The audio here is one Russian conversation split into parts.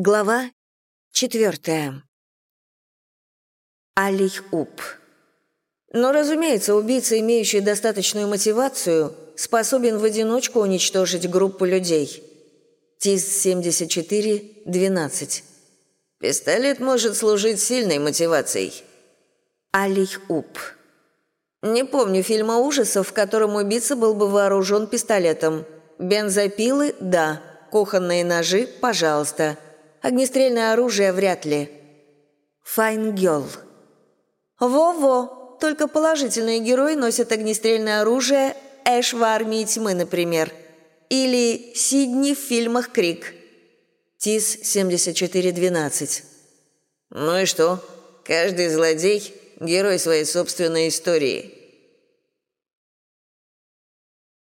Глава четвертая. Алих-Уп. Но, разумеется, убийца, имеющий достаточную мотивацию, способен в одиночку уничтожить группу людей. ТИС-74-12. Пистолет может служить сильной мотивацией. Алих-Уп. Не помню фильма ужасов, в котором убийца был бы вооружен пистолетом. Бензопилы – да. Кухонные ножи – пожалуйста. Огнестрельное оружие вряд ли. Fine Girl. Во-во, только положительные герои носят огнестрельное оружие Эш в армии тьмы, например. Или Сидни в фильмах «Крик». ТИС-7412. Ну и что? Каждый злодей – герой своей собственной истории.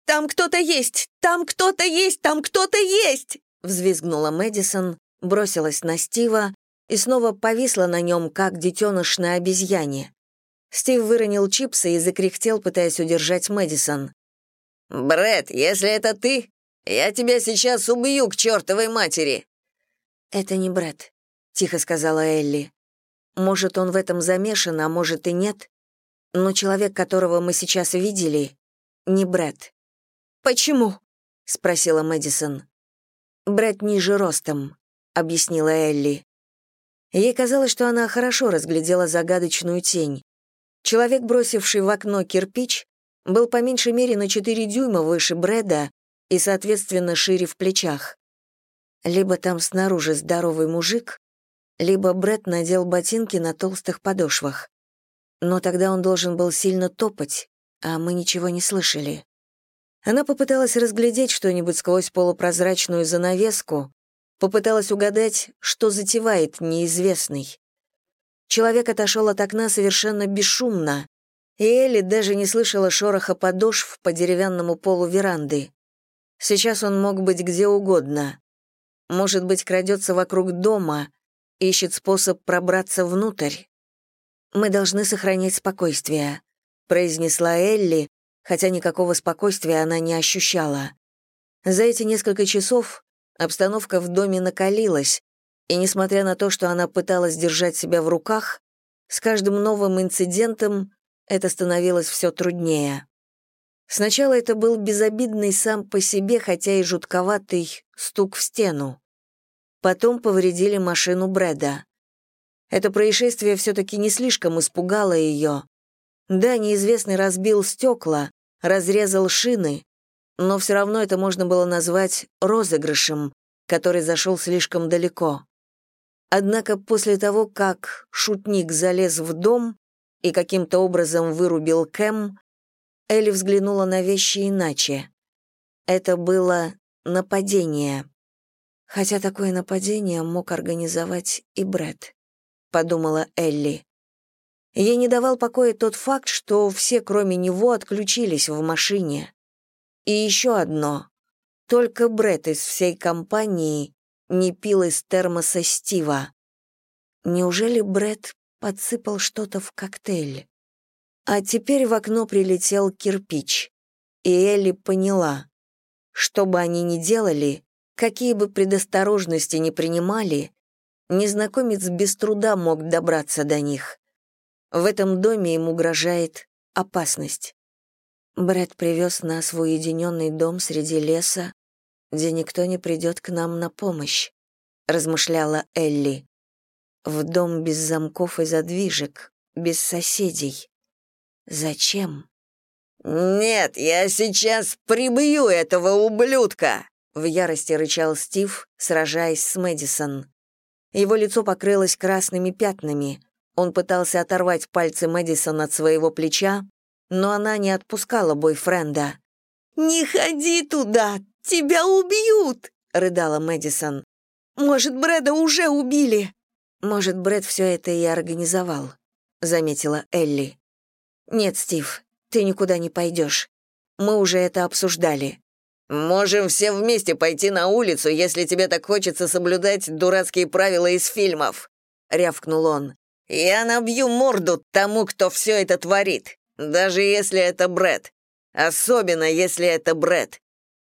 «Там кто-то есть! Там кто-то есть! Там кто-то есть!» взвизгнула Мэдисон, бросилась на Стива и снова повисла на нем, как детеныш на обезьяне. Стив выронил чипсы и закряхтел, пытаясь удержать Мэдисон. Брэд, если это ты, я тебя сейчас убью к чертовой матери!» «Это не Брэд», — тихо сказала Элли. «Может, он в этом замешан, а может и нет, но человек, которого мы сейчас видели, не Брэд». «Почему?» — спросила Мэдисон. «Брэд ниже ростом», — объяснила Элли. Ей казалось, что она хорошо разглядела загадочную тень. Человек, бросивший в окно кирпич, был по меньшей мере на 4 дюйма выше Брэда и, соответственно, шире в плечах. Либо там снаружи здоровый мужик, либо Брэд надел ботинки на толстых подошвах. Но тогда он должен был сильно топать, а мы ничего не слышали. Она попыталась разглядеть что-нибудь сквозь полупрозрачную занавеску, попыталась угадать, что затевает неизвестный. Человек отошел от окна совершенно бесшумно, и Элли даже не слышала шороха подошв по деревянному полу веранды. Сейчас он мог быть где угодно. Может быть, крадется вокруг дома, ищет способ пробраться внутрь. «Мы должны сохранять спокойствие», — произнесла Элли, хотя никакого спокойствия она не ощущала. За эти несколько часов обстановка в доме накалилась, и несмотря на то, что она пыталась держать себя в руках, с каждым новым инцидентом это становилось все труднее. Сначала это был безобидный сам по себе, хотя и жутковатый, стук в стену. Потом повредили машину Брэда. Это происшествие все-таки не слишком испугало ее. Да, неизвестный разбил стекла, разрезал шины, но все равно это можно было назвать розыгрышем, который зашел слишком далеко. Однако после того, как шутник залез в дом и каким-то образом вырубил Кэм, Элли взглянула на вещи иначе. Это было нападение. Хотя такое нападение мог организовать и Брэд, подумала Элли. Ей не давал покоя тот факт, что все, кроме него, отключились в машине. И еще одно. Только Брэд из всей компании не пил из термоса Стива. Неужели Брэд подсыпал что-то в коктейль? А теперь в окно прилетел кирпич. И Элли поняла. Что бы они ни делали, какие бы предосторожности ни принимали, незнакомец без труда мог добраться до них. В этом доме им угрожает опасность. Брэд привез нас в уединенный дом среди леса, где никто не придет к нам на помощь, размышляла Элли. В дом без замков и задвижек, без соседей. Зачем? «Нет, я сейчас прибью этого ублюдка!» В ярости рычал Стив, сражаясь с Мэдисон. Его лицо покрылось красными пятнами. Он пытался оторвать пальцы Мэдисон от своего плеча, но она не отпускала бойфренда. «Не ходи туда! Тебя убьют!» — рыдала Мэдисон. «Может, Брэда уже убили?» «Может, Брэд все это и организовал», — заметила Элли. «Нет, Стив, ты никуда не пойдешь. Мы уже это обсуждали». «Можем все вместе пойти на улицу, если тебе так хочется соблюдать дурацкие правила из фильмов», — рявкнул он. Я набью морду тому, кто все это творит, даже если это Бред. Особенно, если это Бред.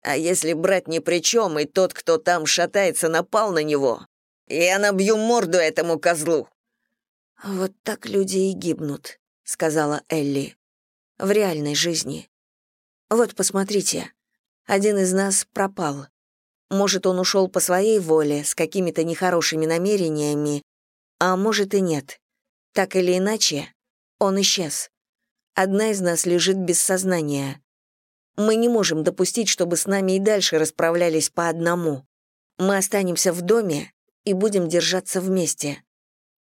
А если Бред ни при чем, и тот, кто там шатается, напал на него, Я набью морду этому козлу!» «Вот так люди и гибнут», — сказала Элли. «В реальной жизни. Вот, посмотрите, один из нас пропал. Может, он ушел по своей воле, с какими-то нехорошими намерениями, а может и нет. Так или иначе, он исчез. Одна из нас лежит без сознания. Мы не можем допустить, чтобы с нами и дальше расправлялись по одному. Мы останемся в доме и будем держаться вместе.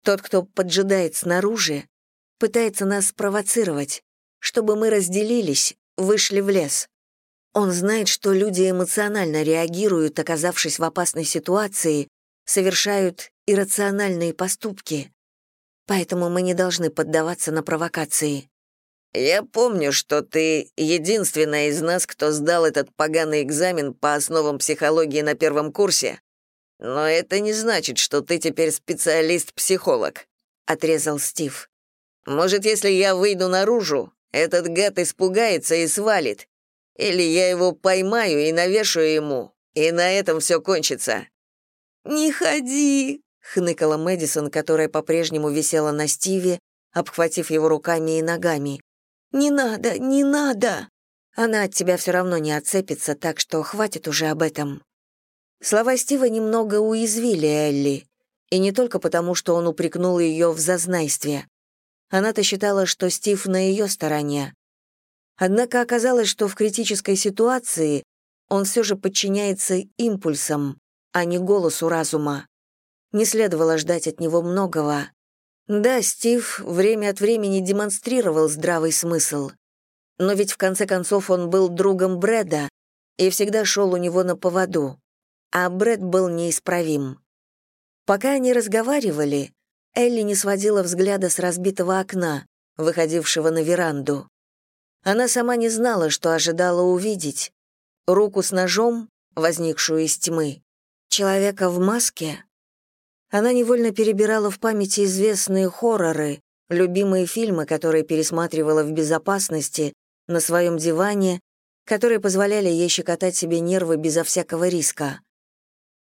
Тот, кто поджидает снаружи, пытается нас спровоцировать, чтобы мы разделились, вышли в лес. Он знает, что люди эмоционально реагируют, оказавшись в опасной ситуации, совершают иррациональные поступки. Поэтому мы не должны поддаваться на провокации. «Я помню, что ты единственная из нас, кто сдал этот поганый экзамен по основам психологии на первом курсе, но это не значит, что ты теперь специалист-психолог», — отрезал Стив. «Может, если я выйду наружу, этот гад испугается и свалит, или я его поймаю и навешаю ему, и на этом все кончится». «Не ходи», — хныкала Мэдисон, которая по-прежнему висела на Стиве, обхватив его руками и ногами. «Не надо, не надо!» Она от тебя все равно не отцепится, так что хватит уже об этом. Слова Стива немного уязвили Элли, и не только потому, что он упрекнул ее в зазнайстве. Она-то считала, что Стив на ее стороне. Однако оказалось, что в критической ситуации он все же подчиняется импульсам, а не голосу разума. Не следовало ждать от него многого. Да, Стив время от времени демонстрировал здравый смысл. Но ведь в конце концов он был другом Брэда и всегда шел у него на поводу. А Брэд был неисправим. Пока они разговаривали, Элли не сводила взгляда с разбитого окна, выходившего на веранду. Она сама не знала, что ожидала увидеть. Руку с ножом, возникшую из тьмы, человека в маске, она невольно перебирала в памяти известные хорроры, любимые фильмы, которые пересматривала в безопасности, на своем диване, которые позволяли ей щекотать себе нервы безо всякого риска.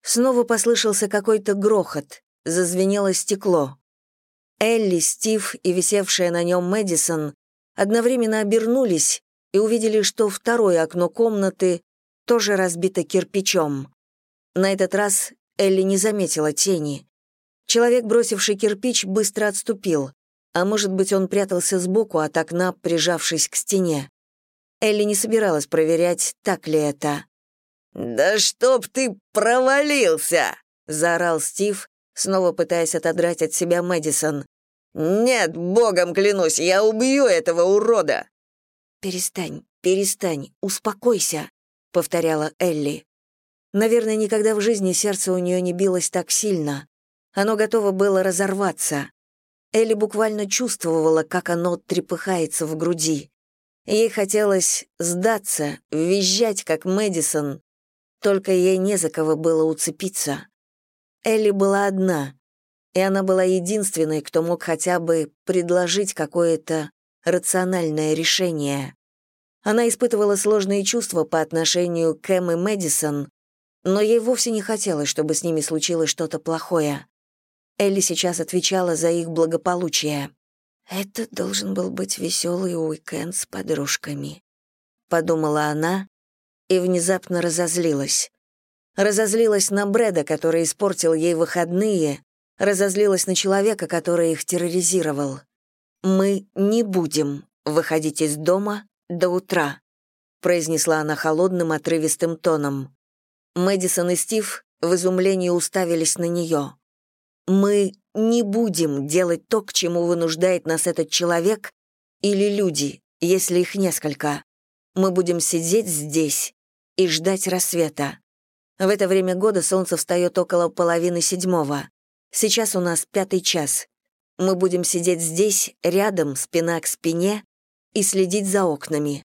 Снова послышался какой-то грохот, зазвенело стекло. Элли, Стив и висевшая на нем Мэдисон одновременно обернулись и увидели, что второе окно комнаты тоже разбито кирпичом. На этот раз Элли не заметила тени. Человек, бросивший кирпич, быстро отступил, а может быть, он прятался сбоку от окна, прижавшись к стене. Элли не собиралась проверять, так ли это. «Да чтоб ты провалился!» — заорал Стив, снова пытаясь отодрать от себя Мэдисон. «Нет, богом клянусь, я убью этого урода!» «Перестань, перестань, успокойся», — повторяла Элли. Наверное, никогда в жизни сердце у нее не билось так сильно. Оно готово было разорваться. Элли буквально чувствовала, как оно трепыхается в груди. Ей хотелось сдаться, визжать, как Мэдисон, только ей не за кого было уцепиться. Элли была одна, и она была единственной, кто мог хотя бы предложить какое-то рациональное решение. Она испытывала сложные чувства по отношению к Эм и Мэдисон, но ей вовсе не хотелось, чтобы с ними случилось что-то плохое. Элли сейчас отвечала за их благополучие. «Это должен был быть веселый уикенд с подружками», — подумала она и внезапно разозлилась. Разозлилась на Брэда, который испортил ей выходные, разозлилась на человека, который их терроризировал. «Мы не будем выходить из дома до утра», — произнесла она холодным, отрывистым тоном. Мэдисон и Стив в изумлении уставились на нее. Мы не будем делать то, к чему вынуждает нас этот человек или люди, если их несколько. Мы будем сидеть здесь и ждать рассвета. В это время года солнце встает около половины седьмого. Сейчас у нас пятый час. Мы будем сидеть здесь, рядом, спина к спине, и следить за окнами.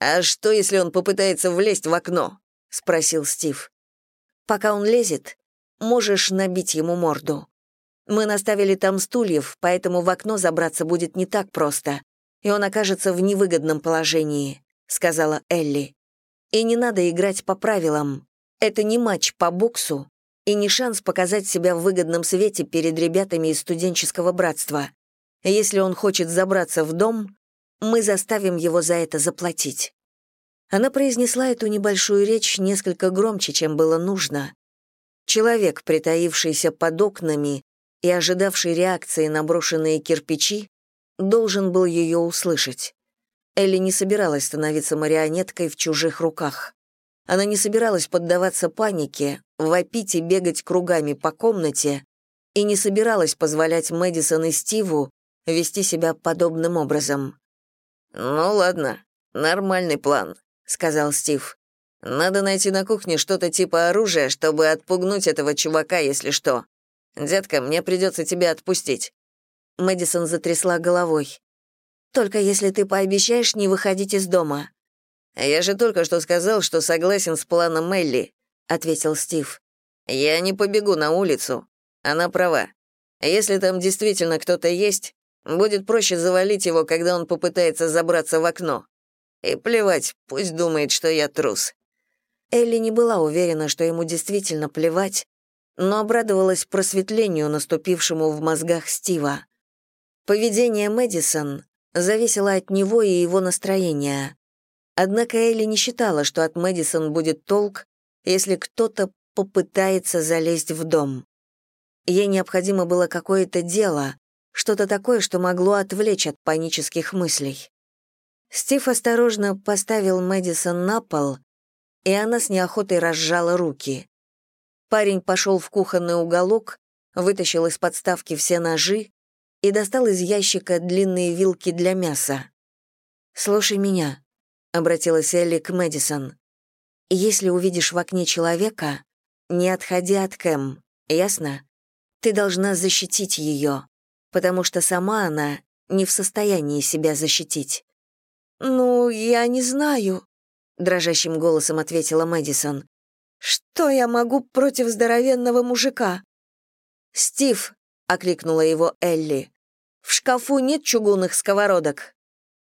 «А что, если он попытается влезть в окно?» — спросил Стив. «Пока он лезет, можешь набить ему морду. Мы наставили там стульев, поэтому в окно забраться будет не так просто, и он окажется в невыгодном положении», — сказала Элли. «И не надо играть по правилам. Это не матч по боксу, и не шанс показать себя в выгодном свете перед ребятами из студенческого братства. Если он хочет забраться в дом, мы заставим его за это заплатить. Она произнесла эту небольшую речь несколько громче, чем было нужно. Человек, притаившийся под окнами и ожидавший реакции на брошенные кирпичи, должен был ее услышать. Элли не собиралась становиться марионеткой в чужих руках. Она не собиралась поддаваться панике, вопить и бегать кругами по комнате, и не собиралась позволять Мэдисон и Стиву вести себя подобным образом. «Ну ладно, нормальный план», — сказал Стив. «Надо найти на кухне что-то типа оружия, чтобы отпугнуть этого чувака, если что. Детка, мне придется тебя отпустить». Мэдисон затрясла головой. «Только если ты пообещаешь не выходить из дома». «Я же только что сказал, что согласен с планом Мелли», — ответил Стив. «Я не побегу на улицу. Она права. Если там действительно кто-то есть, будет проще завалить его, когда он попытается забраться в окно. И плевать, пусть думает, что я трус». Элли не была уверена, что ему действительно плевать, но обрадовалась просветлению, наступившему в мозгах Стива. Поведение Мэдисон зависело от него и его настроения. Однако Элли не считала, что от Мэдисон будет толк, если кто-то попытается залезть в дом. Ей необходимо было какое-то дело, что-то такое, что могло отвлечь от панических мыслей. Стив осторожно поставил Мэдисон на пол, и она с неохотой разжала руки. Парень пошел в кухонный уголок, вытащил из подставки все ножи и достал из ящика длинные вилки для мяса. «Слушай меня», — обратилась Элли к Мэдисон. «Если увидишь в окне человека, не отходи от Кэм, ясно? Ты должна защитить ее, потому что сама она не в состоянии себя защитить». «Ну, я не знаю», — дрожащим голосом ответила Мэдисон. «Что я могу против здоровенного мужика?» «Стив», — окликнула его Элли, — «в шкафу нет чугунных сковородок».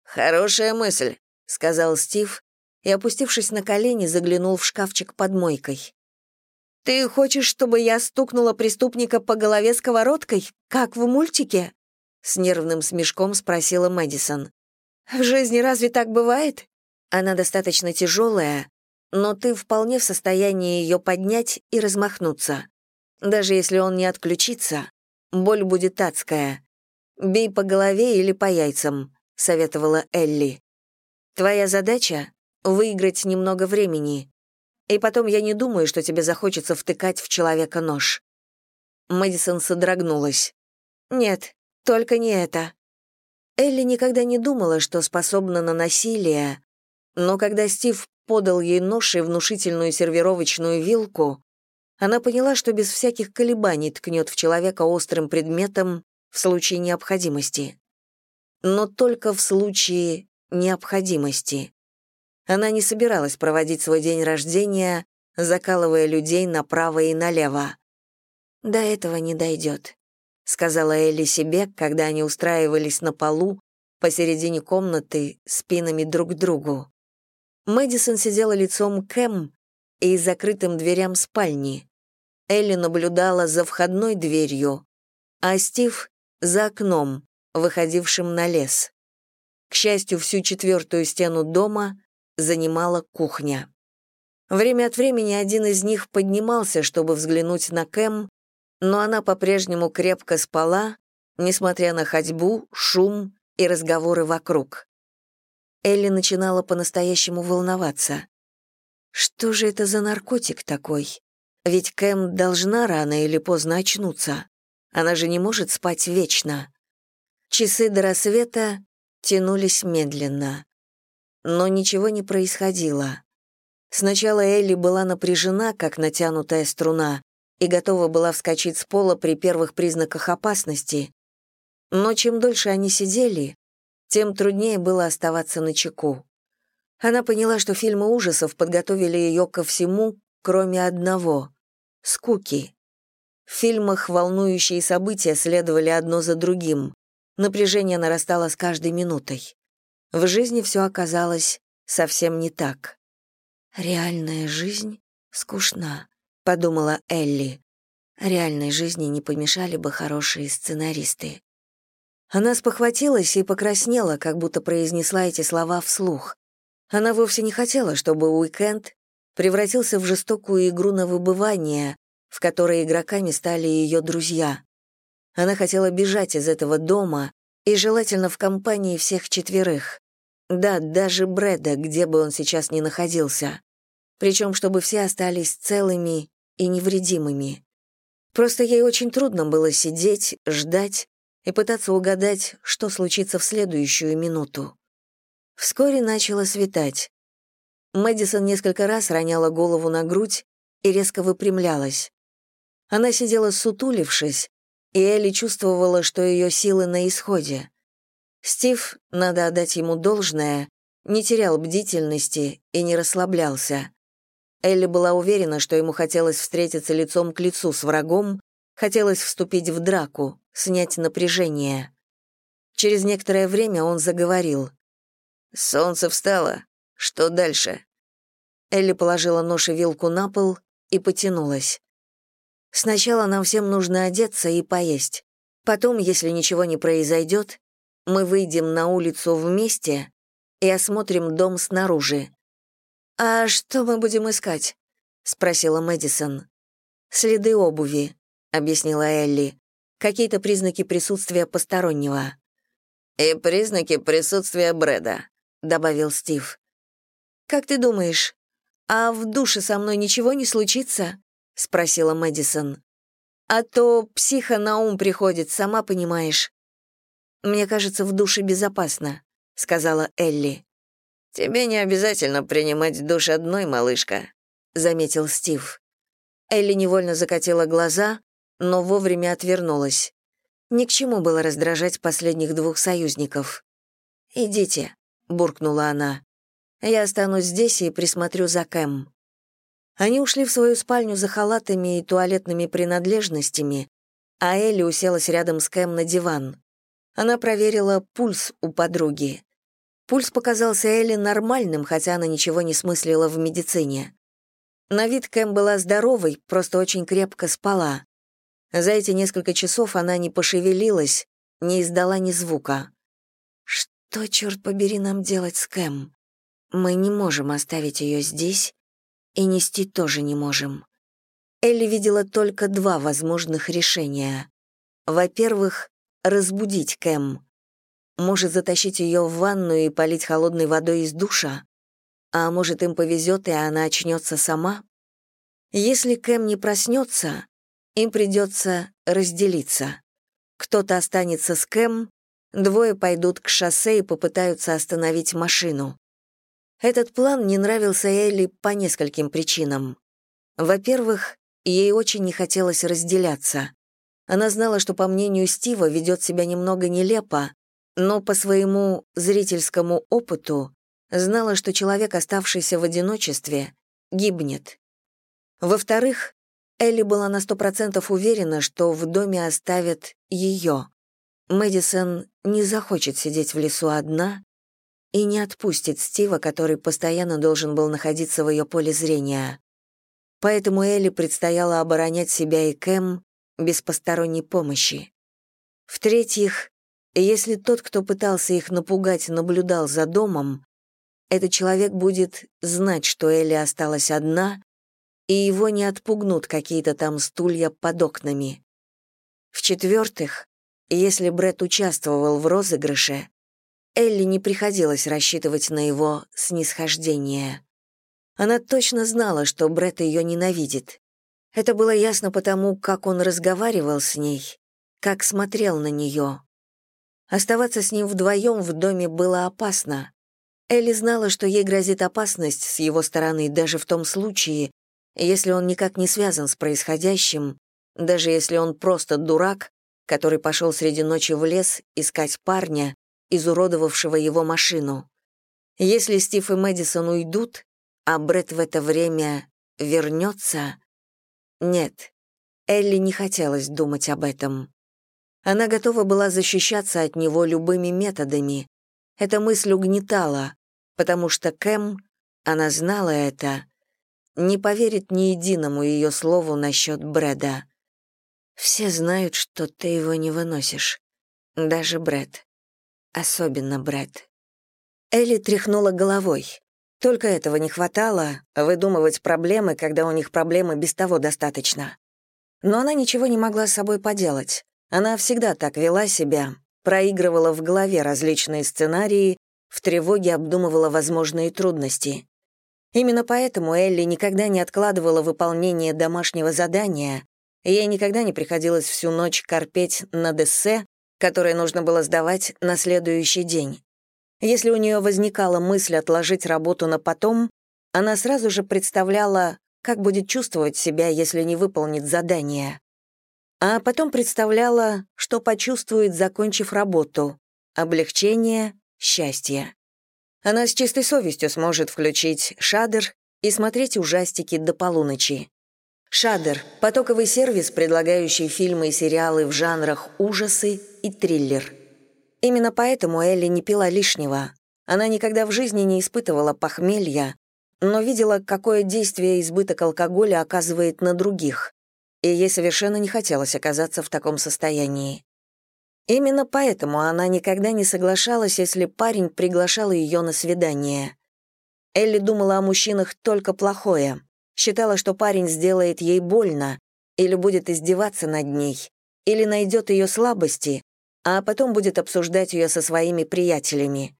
«Хорошая мысль», — сказал Стив и, опустившись на колени, заглянул в шкафчик под мойкой. «Ты хочешь, чтобы я стукнула преступника по голове сковородкой, как в мультике?» С нервным смешком спросила Мэдисон. «В жизни разве так бывает?» Она достаточно тяжелая, но ты вполне в состоянии ее поднять и размахнуться. Даже если он не отключится, боль будет адская. Бей по голове или по яйцам, советовала Элли. Твоя задача — выиграть немного времени. И потом я не думаю, что тебе захочется втыкать в человека нож. Мэдисон содрогнулась. Нет, только не это. Элли никогда не думала, что способна на насилие, но когда Стив подал ей нож и внушительную сервировочную вилку, она поняла, что без всяких колебаний ткнет в человека острым предметом в случае необходимости. Но только в случае необходимости. Она не собиралась проводить свой день рождения, закалывая людей направо и налево. «До этого не дойдет», — сказала Элли себе, когда они устраивались на полу посередине комнаты спинами друг к другу. Мэдисон сидела лицом к Эм и закрытым дверям спальни. Элли наблюдала за входной дверью, а Стив — за окном, выходившим на лес. К счастью, всю четвертую стену дома занимала кухня. Время от времени один из них поднимался, чтобы взглянуть на Кэм, но она по-прежнему крепко спала, несмотря на ходьбу, шум и разговоры вокруг. Элли начинала по-настоящему волноваться. Что же это за наркотик такой? Ведь Кэм должна рано или поздно очнуться. Она же не может спать вечно. Часы до рассвета тянулись медленно. Но ничего не происходило. Сначала Элли была напряжена, как натянутая струна, и готова была вскочить с пола при первых признаках опасности. Но чем дольше они сидели, тем труднее было оставаться на чеку. Она поняла, что фильмы ужасов подготовили ее ко всему, кроме одного — скуки. В фильмах волнующие события следовали одно за другим. Напряжение нарастало с каждой минутой. В жизни все оказалось совсем не так. «Реальная жизнь скучна», — подумала Элли. Реальной жизни не помешали бы хорошие сценаристы. Она спохватилась и покраснела, как будто произнесла эти слова вслух. Она вовсе не хотела, чтобы уикенд превратился в жестокую игру на выбывание, в которой игроками стали ее друзья. Она хотела бежать из этого дома и желательно в компании всех четверых. Да, даже Брэда, где бы он сейчас ни находился. Причем, чтобы все остались целыми и невредимыми. Просто ей очень трудно было сидеть, ждать и пытаться угадать, что случится в следующую минуту. Вскоре начало светать. Мэдисон несколько раз роняла голову на грудь и резко выпрямлялась. Она сидела сутулившись, и Элли чувствовала, что ее силы на исходе. Стив, надо отдать ему должное, не терял бдительности и не расслаблялся. Элли была уверена, что ему хотелось встретиться лицом к лицу с врагом, хотелось вступить в драку, снять напряжение. Через некоторое время он заговорил. «Солнце встало. Что дальше?» Элли положила нож и вилку на пол и потянулась. «Сначала нам всем нужно одеться и поесть. Потом, если ничего не произойдет, мы выйдем на улицу вместе и осмотрим дом снаружи». «А что мы будем искать?» — спросила Мэдисон. «Следы обуви», — объяснила Элли. «Какие-то признаки присутствия постороннего». «И признаки присутствия Брэда», — добавил Стив. «Как ты думаешь, а в душе со мной ничего не случится?» — спросила Мэдисон. «А то психа на ум приходит, сама понимаешь». «Мне кажется, в душе безопасно», — сказала Элли. «Тебе не обязательно принимать душ одной, малышка», — заметил Стив. Элли невольно закатила глаза, но вовремя отвернулась. Ни к чему было раздражать последних двух союзников. «Идите», — буркнула она. «Я останусь здесь и присмотрю за Кэм». Они ушли в свою спальню за халатами и туалетными принадлежностями, а Элли уселась рядом с Кэм на диван. Она проверила пульс у подруги. Пульс показался Элли нормальным, хотя она ничего не смыслила в медицине. На вид Кэм была здоровой, просто очень крепко спала. За эти несколько часов она не пошевелилась, не издала ни звука. «Что, черт побери, нам делать с Кэм? Мы не можем оставить ее здесь, и нести тоже не можем». Элли видела только два возможных решения. Во-первых, разбудить Кэм. Может, затащить ее в ванную и полить холодной водой из душа? А может, им повезет, и она очнется сама? Если Кэм не проснется, им придется разделиться. Кто-то останется с Кэм, двое пойдут к шоссе и попытаются остановить машину. Этот план не нравился Элли по нескольким причинам. Во-первых, ей очень не хотелось разделяться. Она знала, что, по мнению Стива, ведет себя немного нелепо, но по своему зрительскому опыту знала, что человек, оставшийся в одиночестве, гибнет. Во-вторых, Элли была на сто процентов уверена, что в доме оставят ее. Мэдисон не захочет сидеть в лесу одна и не отпустит Стива, который постоянно должен был находиться в ее поле зрения. Поэтому Элли предстояло оборонять себя и Кэм без посторонней помощи. В-третьих, если тот, кто пытался их напугать, наблюдал за домом, этот человек будет знать, что Элли осталась одна и его не отпугнут какие-то там стулья под окнами. В-четвертых, если Бред участвовал в розыгрыше, Элли не приходилось рассчитывать на его снисхождение. Она точно знала, что Бред ее ненавидит. Это было ясно потому, как он разговаривал с ней, как смотрел на нее. Оставаться с ним вдвоем в доме было опасно. Элли знала, что ей грозит опасность с его стороны даже в том случае, если он никак не связан с происходящим, даже если он просто дурак, который пошел среди ночи в лес искать парня, изуродовавшего его машину. Если Стив и Мэдисон уйдут, а Бред в это время вернется... Нет, Элли не хотелось думать об этом. Она готова была защищаться от него любыми методами. Эта мысль угнетала, потому что Кэм, она знала это, не поверит ни единому ее слову насчет Брэда. Все знают, что ты его не выносишь. Даже Брэд. Особенно Брэд. Элли тряхнула головой. Только этого не хватало — выдумывать проблемы, когда у них проблемы без того достаточно. Но она ничего не могла с собой поделать. Она всегда так вела себя, проигрывала в голове различные сценарии, в тревоге обдумывала возможные трудности. Именно поэтому Элли никогда не откладывала выполнение домашнего задания, ей никогда не приходилось всю ночь корпеть над эссе, которое нужно было сдавать на следующий день. Если у нее возникала мысль отложить работу на потом, она сразу же представляла, как будет чувствовать себя, если не выполнит задание. А потом представляла, что почувствует, закончив работу. Облегчение, счастье. Она с чистой совестью сможет включить «Шадер» и смотреть ужастики до полуночи. «Шадер» — потоковый сервис, предлагающий фильмы и сериалы в жанрах ужасы и триллер. Именно поэтому Элли не пила лишнего. Она никогда в жизни не испытывала похмелья, но видела, какое действие избыток алкоголя оказывает на других, и ей совершенно не хотелось оказаться в таком состоянии. Именно поэтому она никогда не соглашалась, если парень приглашал ее на свидание. Элли думала о мужчинах только плохое, считала, что парень сделает ей больно или будет издеваться над ней, или найдет ее слабости, а потом будет обсуждать ее со своими приятелями.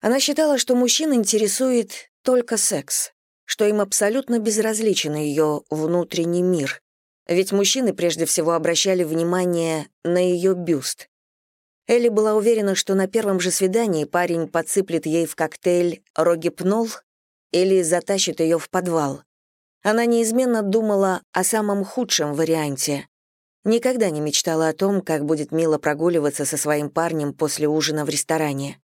Она считала, что мужчин интересует только секс, что им абсолютно безразличен ее внутренний мир, ведь мужчины прежде всего обращали внимание на ее бюст. Элли была уверена, что на первом же свидании парень подсыплет ей в коктейль рогипнол или затащит ее в подвал. Она неизменно думала о самом худшем варианте. Никогда не мечтала о том, как будет мило прогуливаться со своим парнем после ужина в ресторане.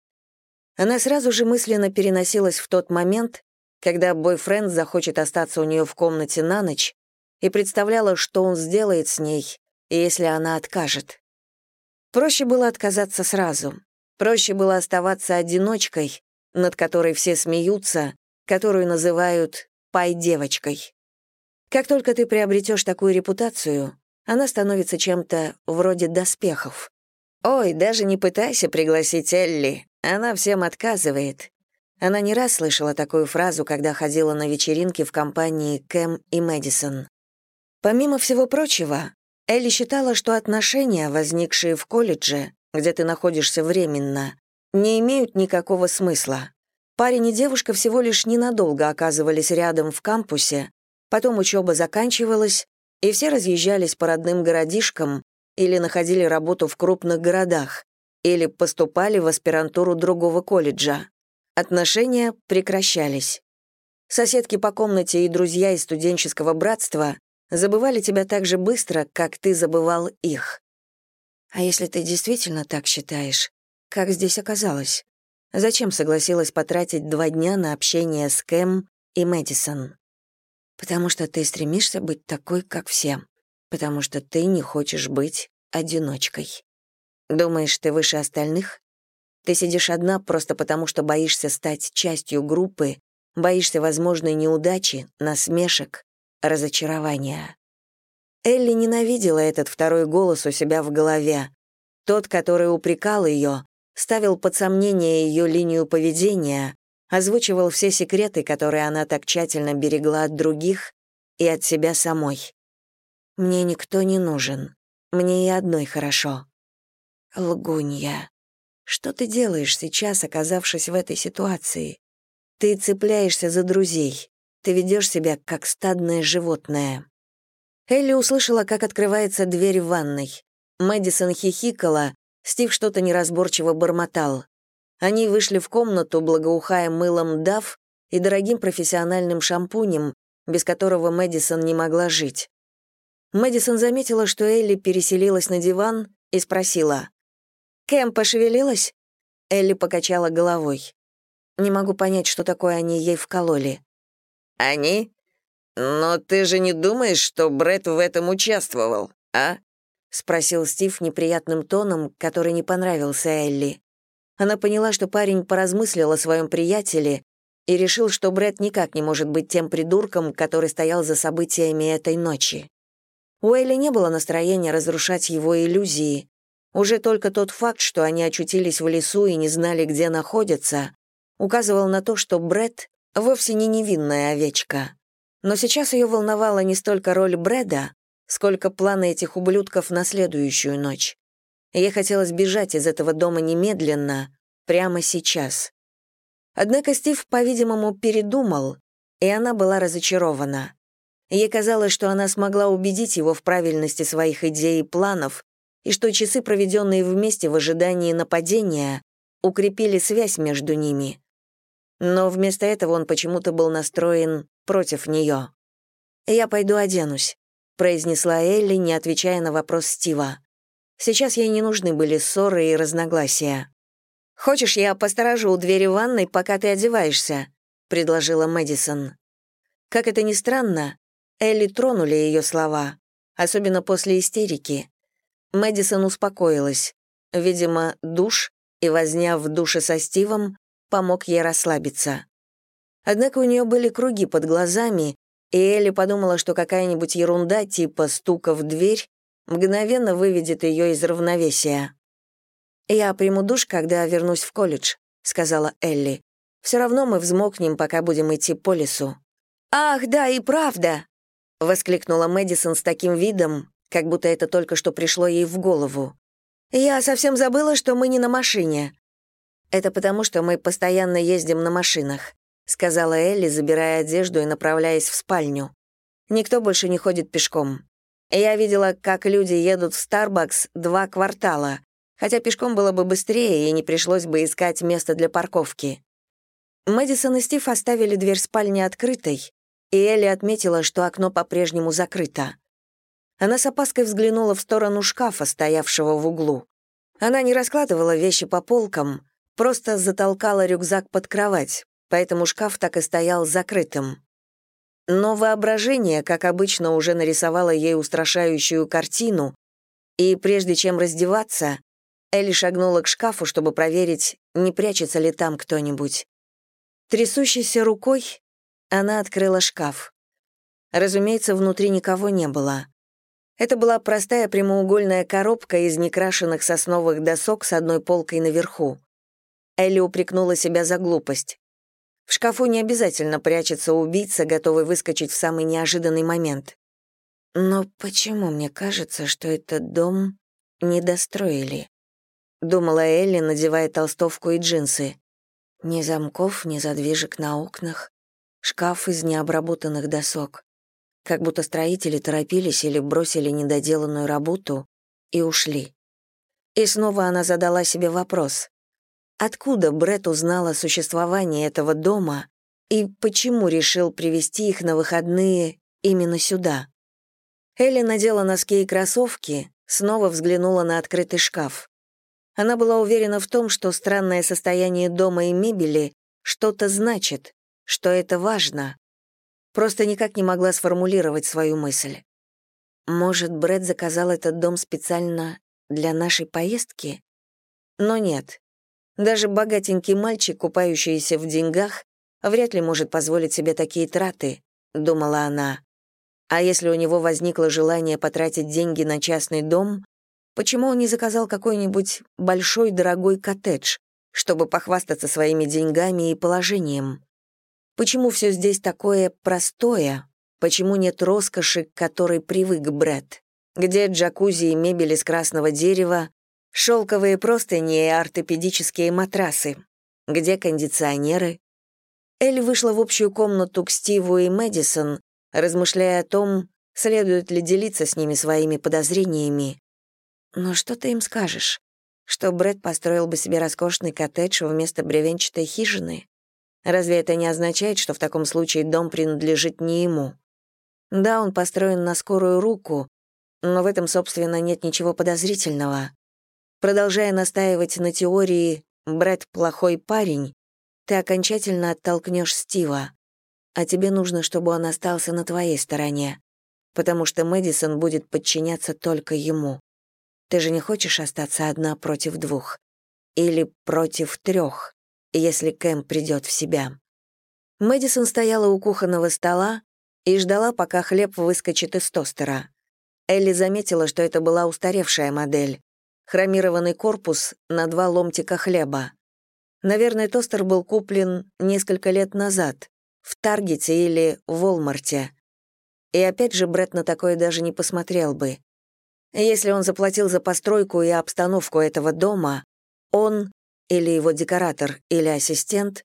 Она сразу же мысленно переносилась в тот момент, когда бойфренд захочет остаться у нее в комнате на ночь, и представляла, что он сделает с ней, если она откажет. Проще было отказаться сразу. Проще было оставаться одиночкой, над которой все смеются, которую называют «пай-девочкой». Как только ты приобретешь такую репутацию, она становится чем-то вроде доспехов. «Ой, даже не пытайся пригласить Элли, она всем отказывает». Она не раз слышала такую фразу, когда ходила на вечеринки в компании Кэм и Мэдисон. Помимо всего прочего, Элли считала, что отношения, возникшие в колледже, где ты находишься временно, не имеют никакого смысла. Парень и девушка всего лишь ненадолго оказывались рядом в кампусе, потом учеба заканчивалась, и все разъезжались по родным городишкам или находили работу в крупных городах, или поступали в аспирантуру другого колледжа. Отношения прекращались. Соседки по комнате и друзья из студенческого братства забывали тебя так же быстро, как ты забывал их. А если ты действительно так считаешь, как здесь оказалось? Зачем согласилась потратить два дня на общение с Кэм и Мэдисон? Потому что ты стремишься быть такой, как все. Потому что ты не хочешь быть одиночкой. Думаешь, ты выше остальных? Ты сидишь одна просто потому, что боишься стать частью группы, боишься возможной неудачи, насмешек, разочарования. Элли ненавидела этот второй голос у себя в голове. Тот, который упрекал ее, ставил под сомнение ее линию поведения, озвучивал все секреты, которые она так тщательно берегла от других и от себя самой. «Мне никто не нужен. Мне и одной хорошо». «Лгунья, что ты делаешь сейчас, оказавшись в этой ситуации? Ты цепляешься за друзей, ты ведешь себя как стадное животное». Элли услышала, как открывается дверь в ванной. Мэдисон хихикала, Стив что-то неразборчиво бормотал. Они вышли в комнату, благоухая мылом Дав и дорогим профессиональным шампунем, без которого Мэдисон не могла жить. Мэдисон заметила, что Элли переселилась на диван и спросила. «Кэм пошевелилась?» Элли покачала головой. «Не могу понять, что такое они ей вкололи. «Они? Но ты же не думаешь, что Брэд в этом участвовал, а?» — спросил Стив неприятным тоном, который не понравился Элли. Она поняла, что парень поразмыслил о своем приятеле и решил, что Брэд никак не может быть тем придурком, который стоял за событиями этой ночи. У Элли не было настроения разрушать его иллюзии. Уже только тот факт, что они очутились в лесу и не знали, где находятся, указывал на то, что Бред вовсе не невинная овечка. Но сейчас ее волновала не столько роль Брэда, сколько планы этих ублюдков на следующую ночь. Ей хотелось бежать из этого дома немедленно, прямо сейчас. Однако Стив, по-видимому, передумал, и она была разочарована. Ей казалось, что она смогла убедить его в правильности своих идей и планов, и что часы, проведенные вместе в ожидании нападения, укрепили связь между ними. Но вместо этого он почему-то был настроен против нее. «Я пойду оденусь», — произнесла Элли, не отвечая на вопрос Стива. Сейчас ей не нужны были ссоры и разногласия. «Хочешь, я посторожу у двери ванной, пока ты одеваешься?» — предложила Мэдисон. Как это ни странно, Элли тронули ее слова, особенно после истерики. Мэдисон успокоилась. Видимо, душ и возня в душе со Стивом помог ей расслабиться. Однако у нее были круги под глазами, и Элли подумала, что какая-нибудь ерунда типа стука в дверь мгновенно выведет ее из равновесия. «Я приму душ, когда вернусь в колледж», — сказала Элли. «Все равно мы взмокнем, пока будем идти по лесу». «Ах, да, и правда!» — воскликнула Мэдисон с таким видом, как будто это только что пришло ей в голову. «Я совсем забыла, что мы не на машине». «Это потому, что мы постоянно ездим на машинах», — сказала Элли, забирая одежду и направляясь в спальню. «Никто больше не ходит пешком. Я видела, как люди едут в Starbucks два квартала, хотя пешком было бы быстрее и не пришлось бы искать место для парковки». Мэдисон и Стив оставили дверь спальни открытой, и Элли отметила, что окно по-прежнему закрыто. Она с опаской взглянула в сторону шкафа, стоявшего в углу. Она не раскладывала вещи по полкам, просто затолкала рюкзак под кровать, поэтому шкаф так и стоял закрытым. Но воображение, как обычно, уже нарисовало ей устрашающую картину, и прежде чем раздеваться, Элли шагнула к шкафу, чтобы проверить, не прячется ли там кто-нибудь. Трясущейся рукой она открыла шкаф. Разумеется, внутри никого не было. Это была простая прямоугольная коробка из некрашенных сосновых досок с одной полкой наверху. Элли упрекнула себя за глупость. В шкафу не обязательно прячется убийца, готовый выскочить в самый неожиданный момент. Но почему мне кажется, что этот дом не достроили? Думала Элли, надевая толстовку и джинсы. Ни замков, ни задвижек на окнах, шкаф из необработанных досок. Как будто строители торопились или бросили недоделанную работу и ушли. И снова она задала себе вопрос. Откуда Бред узнал о существовании этого дома и почему решил привести их на выходные именно сюда? Элли надела носки и кроссовки, снова взглянула на открытый шкаф. Она была уверена в том, что странное состояние дома и мебели что-то значит, что это важно. Просто никак не могла сформулировать свою мысль. Может, Бред заказал этот дом специально для нашей поездки? Но нет, даже богатенький мальчик, купающийся в деньгах, вряд ли может позволить себе такие траты, думала она. А если у него возникло желание потратить деньги на частный дом, почему он не заказал какой-нибудь большой дорогой коттедж, чтобы похвастаться своими деньгами и положением? Почему все здесь такое простое? Почему нет роскоши, к которой привык Брэд? Где джакузи и мебель из красного дерева, Шелковые простыни и ортопедические матрасы. Где кондиционеры? Элли вышла в общую комнату к Стиву и Мэдисон, размышляя о том, следует ли делиться с ними своими подозрениями. Но что ты им скажешь? Что Брэд построил бы себе роскошный коттедж вместо бревенчатой хижины? Разве это не означает, что в таком случае дом принадлежит не ему? Да, он построен на скорую руку, но в этом, собственно, нет ничего подозрительного. Продолжая настаивать на теории «Брэд плохой парень», ты окончательно оттолкнешь Стива. А тебе нужно, чтобы он остался на твоей стороне, потому что Мэдисон будет подчиняться только ему. Ты же не хочешь остаться одна против двух? Или против трех, если Кэм придет в себя? Мэдисон стояла у кухонного стола и ждала, пока хлеб выскочит из тостера. Элли заметила, что это была устаревшая модель. Хромированный корпус на два ломтика хлеба. Наверное, тостер был куплен несколько лет назад, в Таргете или в Волмарте. И опять же, Брэд на такое даже не посмотрел бы. Если он заплатил за постройку и обстановку этого дома, он, или его декоратор, или ассистент,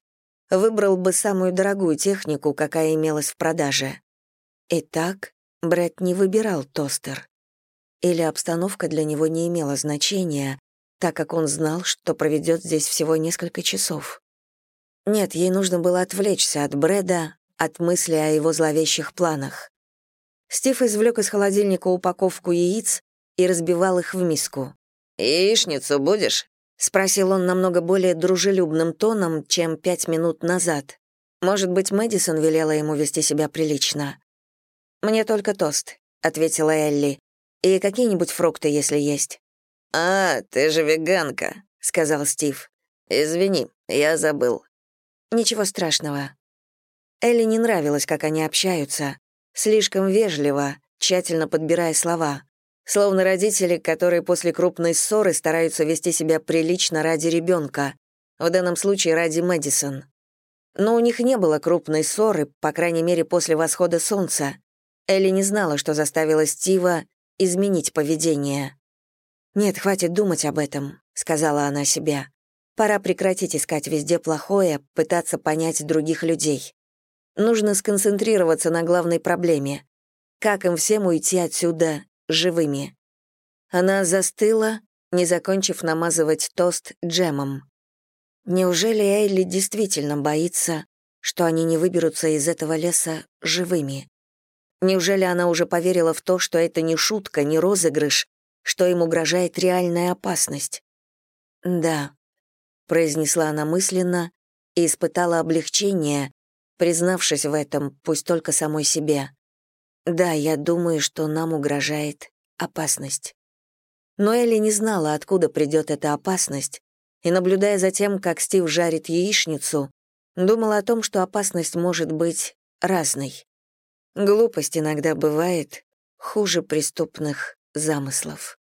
выбрал бы самую дорогую технику, какая имелась в продаже. Итак, Брэд не выбирал тостер. Или обстановка для него не имела значения, так как он знал, что проведет здесь всего несколько часов. Нет, ей нужно было отвлечься от Брэда, от мысли о его зловещих планах. Стив извлек из холодильника упаковку яиц и разбивал их в миску. «Яичницу будешь?» — спросил он намного более дружелюбным тоном, чем пять минут назад. Может быть, Мэдисон велела ему вести себя прилично. «Мне только тост», — ответила Элли. «И какие-нибудь фрукты, если есть». «А, ты же веганка», — сказал Стив. «Извини, я забыл». «Ничего страшного». Элли не нравилось, как они общаются. Слишком вежливо, тщательно подбирая слова. Словно родители, которые после крупной ссоры стараются вести себя прилично ради ребенка, в данном случае ради Мэдисон. Но у них не было крупной ссоры, по крайней мере, после восхода солнца. Элли не знала, что заставило Стива изменить поведение. «Нет, хватит думать об этом», — сказала она себе. «Пора прекратить искать везде плохое, пытаться понять других людей. Нужно сконцентрироваться на главной проблеме. Как им всем уйти отсюда живыми?» Она застыла, не закончив намазывать тост джемом. Неужели Эйли действительно боится, что они не выберутся из этого леса живыми? Неужели она уже поверила в то, что это не шутка, не розыгрыш, что им угрожает реальная опасность. «Да», — произнесла она мысленно и испытала облегчение, признавшись в этом, пусть только самой себе. «Да, я думаю, что нам угрожает опасность». Но Элли не знала, откуда придет эта опасность, и, наблюдая за тем, как Стив жарит яичницу, думала о том, что опасность может быть разной. Глупость иногда бывает хуже преступных замыслов.